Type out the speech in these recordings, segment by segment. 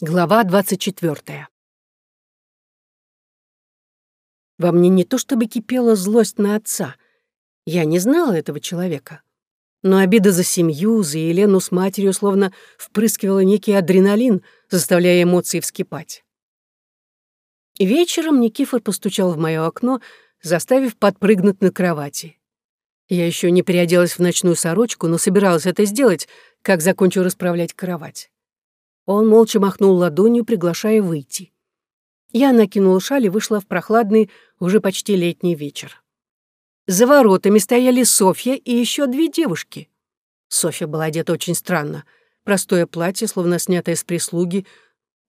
Глава 24. Во мне не то чтобы кипела злость на отца. Я не знала этого человека. Но обида за семью, за Елену с матерью словно впрыскивала некий адреналин, заставляя эмоции вскипать. Вечером Никифор постучал в мое окно, заставив подпрыгнуть на кровати. Я еще не переоделась в ночную сорочку, но собиралась это сделать, как закончу расправлять кровать. Он молча махнул ладонью, приглашая выйти. Я накинула шаль и вышла в прохладный, уже почти летний вечер. За воротами стояли Софья и еще две девушки. Софья была одета очень странно. Простое платье, словно снятое с прислуги,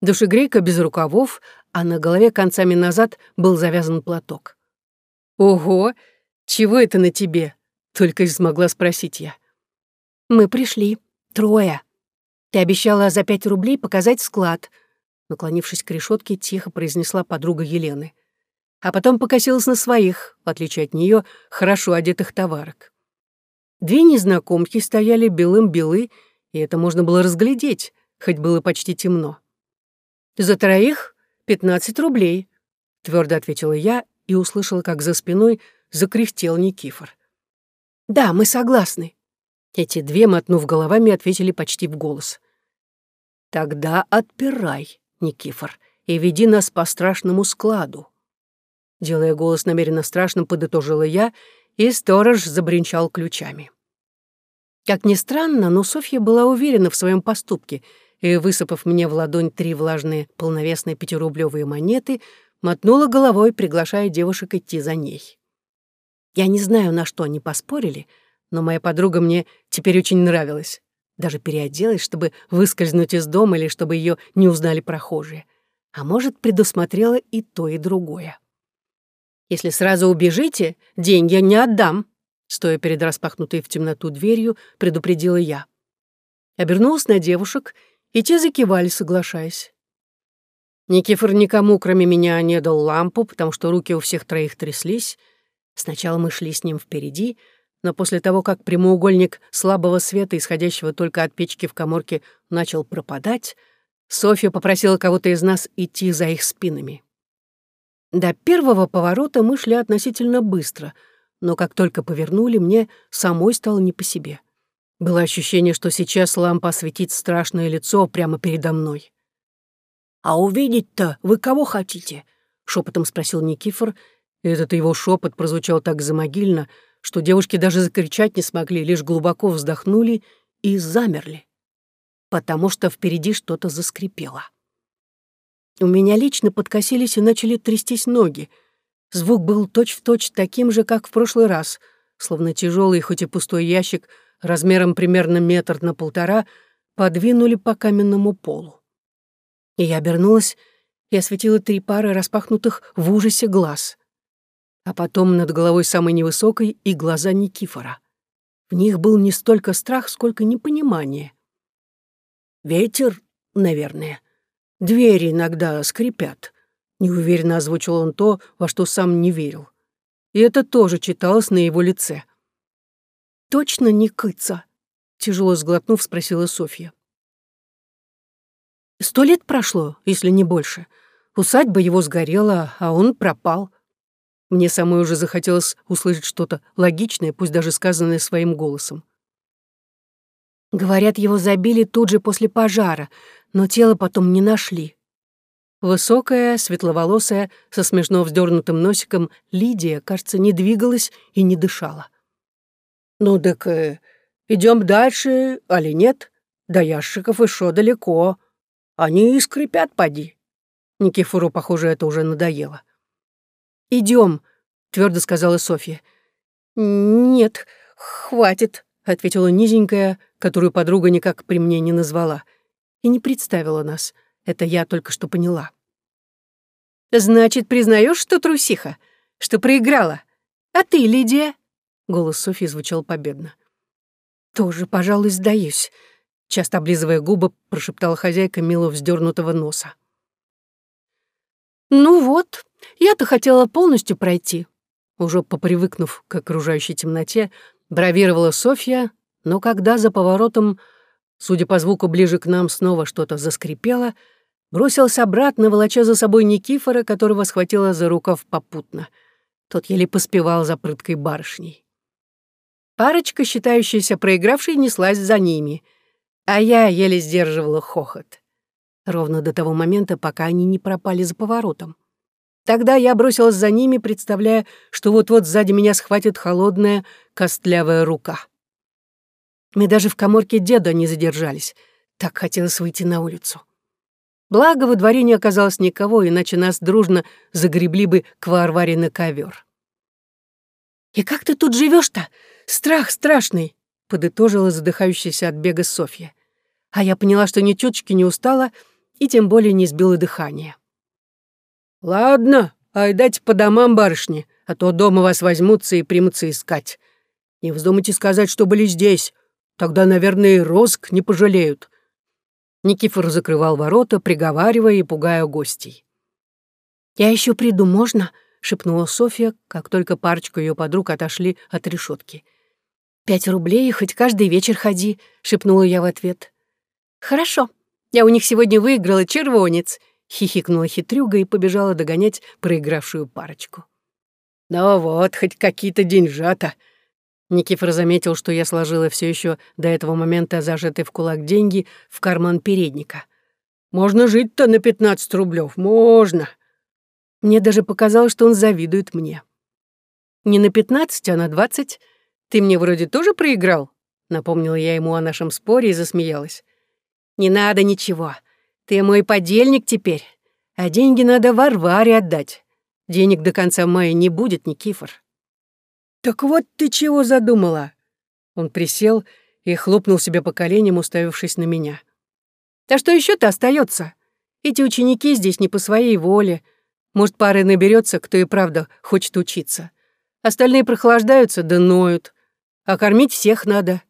душегрейка без рукавов, а на голове концами назад был завязан платок. «Ого! Чего это на тебе?» — только и смогла спросить я. «Мы пришли. Трое», ты обещала за пять рублей показать склад», наклонившись к решетке, тихо произнесла подруга Елены. А потом покосилась на своих, в отличие от нее, хорошо одетых товарок. Две незнакомки стояли белым-белы, и это можно было разглядеть, хоть было почти темно. «За троих пятнадцать рублей», — твердо ответила я и услышала, как за спиной закряхтел Никифор. «Да, мы согласны». Эти две, мотнув головами, ответили почти в голос. Тогда отпирай, Никифор, и веди нас по страшному складу. Делая голос намеренно страшным, подытожила я, и сторож забринчал ключами. Как ни странно, но Софья была уверена в своем поступке, и, высыпав мне в ладонь три влажные полновесные пятирублевые монеты, мотнула головой, приглашая девушек идти за ней. Я не знаю, на что они поспорили, но моя подруга мне теперь очень нравилась. Даже переоделась, чтобы выскользнуть из дома или чтобы ее не узнали прохожие. А может, предусмотрела и то, и другое. «Если сразу убежите, деньги я не отдам», стоя перед распахнутой в темноту дверью, предупредила я. Обернулась на девушек, и те закивали, соглашаясь. Никифор никому, кроме меня, не дал лампу, потому что руки у всех троих тряслись. Сначала мы шли с ним впереди — но после того, как прямоугольник слабого света, исходящего только от печки в коморке, начал пропадать, Софья попросила кого-то из нас идти за их спинами. До первого поворота мы шли относительно быстро, но как только повернули, мне самой стало не по себе. Было ощущение, что сейчас лампа осветит страшное лицо прямо передо мной. «А увидеть-то вы кого хотите?» — шепотом спросил Никифор, и этот его шепот прозвучал так замогильно, что девушки даже закричать не смогли, лишь глубоко вздохнули и замерли, потому что впереди что-то заскрипело. У меня лично подкосились и начали трястись ноги. Звук был точь-в-точь точь таким же, как в прошлый раз, словно тяжелый, хоть и пустой ящик, размером примерно метр на полтора, подвинули по каменному полу. И я обернулась и осветила три пары распахнутых в ужасе глаз — а потом над головой самой невысокой и глаза Никифора. В них был не столько страх, сколько непонимание. «Ветер, наверное. Двери иногда скрипят», — неуверенно озвучил он то, во что сам не верил. И это тоже читалось на его лице. «Точно не кыца?» — тяжело сглотнув, спросила Софья. «Сто лет прошло, если не больше. Усадьба его сгорела, а он пропал. Мне самой уже захотелось услышать что-то логичное, пусть даже сказанное своим голосом. Говорят, его забили тут же после пожара, но тело потом не нашли. Высокая, светловолосая, со смешно вздернутым носиком Лидия, кажется, не двигалась и не дышала. «Ну так э, идем дальше, али нет? До ящиков еще далеко. Они и скрипят, поди». Никифору, похоже, это уже надоело. Идем, твердо сказала Софья. Нет, хватит, ответила низенькая, которую подруга никак при мне не назвала, и не представила нас. Это я только что поняла. Значит, признаешь, что трусиха, что проиграла? А ты, Лидия? Голос Софьи звучал победно. Тоже, пожалуй, сдаюсь, часто облизывая губы, прошептала хозяйка мило вздернутого носа. «Ну вот, я-то хотела полностью пройти». Уже попривыкнув к окружающей темноте, бравировала Софья, но когда за поворотом, судя по звуку ближе к нам, снова что-то заскрипело, Бросился обратно, волоча за собой Никифора, которого схватила за рукав попутно. Тот еле поспевал за прыткой барышней. Парочка, считающаяся проигравшей, неслась за ними, а я еле сдерживала хохот. Ровно до того момента, пока они не пропали за поворотом. Тогда я бросилась за ними, представляя, что вот-вот сзади меня схватит холодная, костлявая рука. Мы даже в коморке деда не задержались. Так хотелось выйти на улицу. Благо, во дворе не оказалось никого, иначе нас дружно загребли бы к Варваре на ковер. «И как ты тут живешь то Страх страшный!» — подытожила задыхающаяся от бега Софья. А я поняла, что ни чуточки не устала и тем более не сбила дыхание. «Ладно, айдайте по домам, барышни, а то дома вас возьмутся и примутся искать. Не вздумайте сказать, что были здесь, тогда, наверное, и розг не пожалеют». Никифор закрывал ворота, приговаривая и пугая гостей. «Я еще приду, можно?» — шепнула Софья, как только парочка ее подруг отошли от решетки. «Пять рублей, хоть каждый вечер ходи», — шепнула я в ответ. «Хорошо, я у них сегодня выиграла червонец», — хихикнула хитрюга и побежала догонять проигравшую парочку. «Ну вот, хоть какие-то деньжата», Никифор заметил, что я сложила все еще до этого момента зажатые в кулак деньги в карман передника. «Можно жить-то на пятнадцать рублев, можно!» Мне даже показалось, что он завидует мне. «Не на пятнадцать, а на двадцать. Ты мне вроде тоже проиграл?» Напомнила я ему о нашем споре и засмеялась. «Не надо ничего. Ты мой подельник теперь. А деньги надо Варваре отдать. Денег до конца мая не будет, Никифор». «Так вот ты чего задумала?» Он присел и хлопнул себя по коленям, уставившись на меня. «Да что еще то остается? Эти ученики здесь не по своей воле. Может, пары наберется, кто и правда хочет учиться. Остальные прохлаждаются да ноют. А кормить всех надо.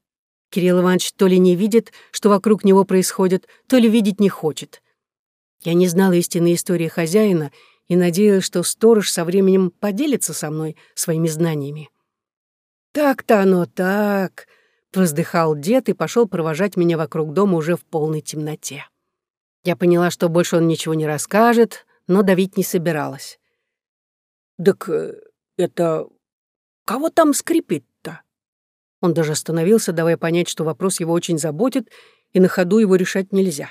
Кирилл Иванович то ли не видит, что вокруг него происходит, то ли видеть не хочет. Я не знала истинной истории хозяина и надеялась, что сторож со временем поделится со мной своими знаниями. «Так-то оно так», — воздыхал дед и пошел провожать меня вокруг дома уже в полной темноте. Я поняла, что больше он ничего не расскажет, но давить не собиралась. «Так э, это... кого там скрипит-то?» Он даже остановился, давая понять, что вопрос его очень заботит, и на ходу его решать нельзя.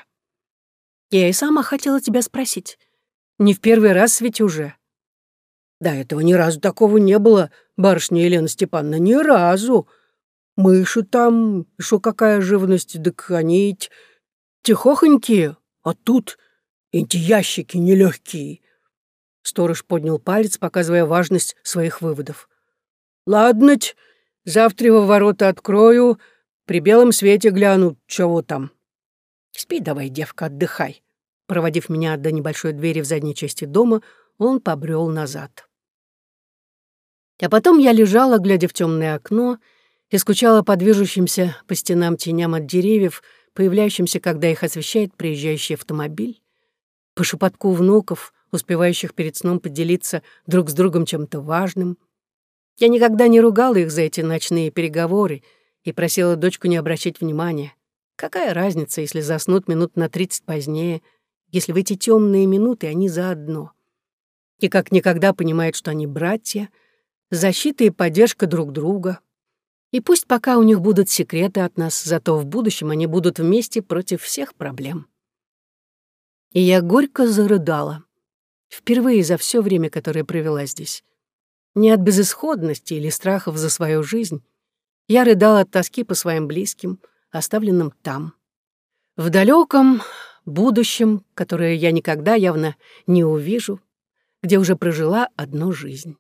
«Я и сама хотела тебя спросить. Не в первый раз ведь уже». «Да этого ни разу такого не было», барышня Елена Степановна, ни разу. Мыши там, еще какая живность, так они тихохонькие, а тут эти ящики нелегкие. Сторож поднял палец, показывая важность своих выводов. ладно завтра его ворота открою, при белом свете гляну, чего там. Спи давай, девка, отдыхай. Проводив меня до небольшой двери в задней части дома, он побрел назад. А потом я лежала, глядя в темное окно, и скучала по движущимся по стенам теням от деревьев, появляющимся, когда их освещает приезжающий автомобиль, по шепотку внуков, успевающих перед сном поделиться друг с другом чем-то важным. Я никогда не ругала их за эти ночные переговоры и просила дочку не обращать внимания. Какая разница, если заснут минут на тридцать позднее, если в эти темные минуты они заодно? И как никогда понимают, что они братья — защита и поддержка друг друга. И пусть пока у них будут секреты от нас, зато в будущем они будут вместе против всех проблем. И я горько зарыдала. Впервые за все время, которое провела здесь. Не от безысходности или страхов за свою жизнь. Я рыдала от тоски по своим близким, оставленным там. В далеком будущем, которое я никогда явно не увижу, где уже прожила одну жизнь.